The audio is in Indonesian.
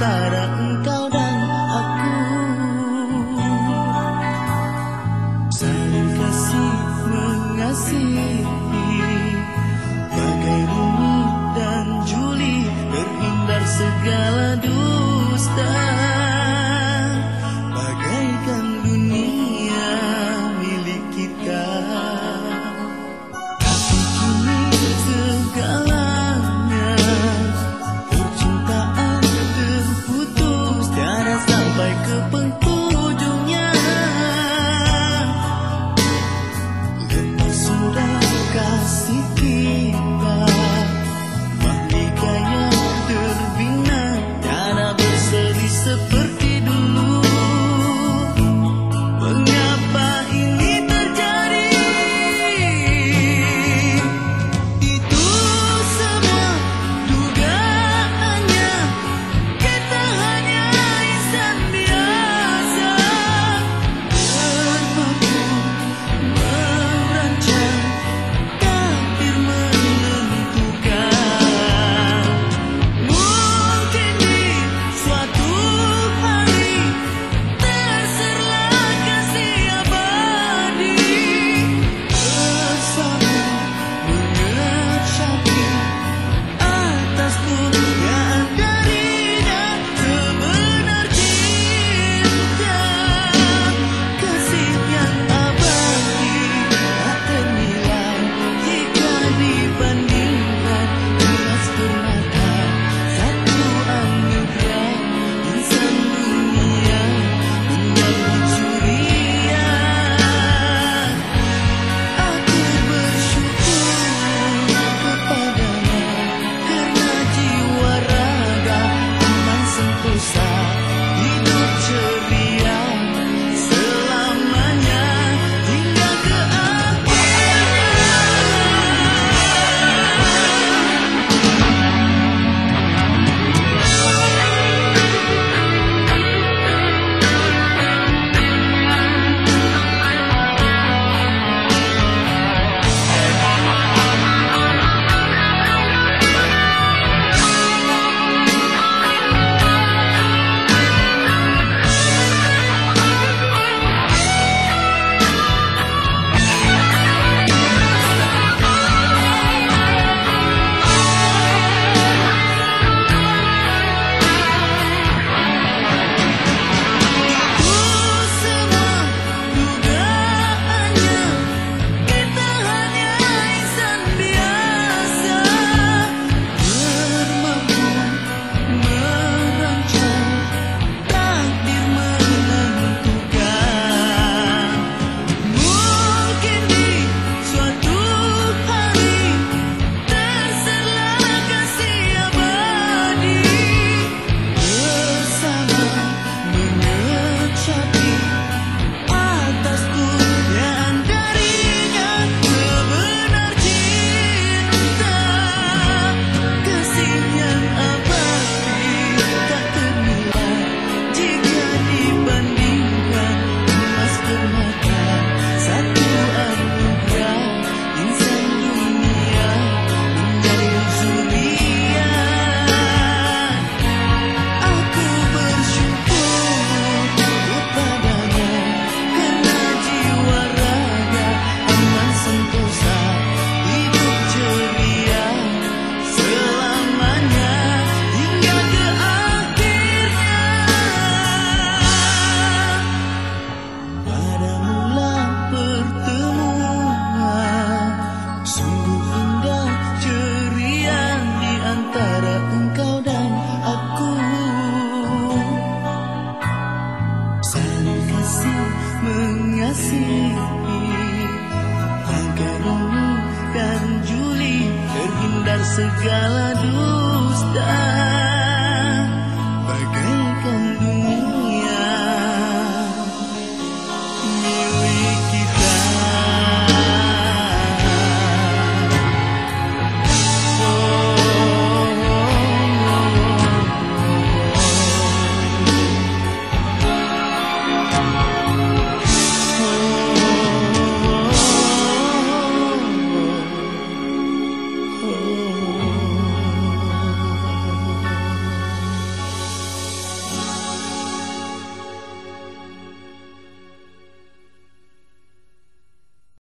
antara engkau dan juli terhindar segala dusta.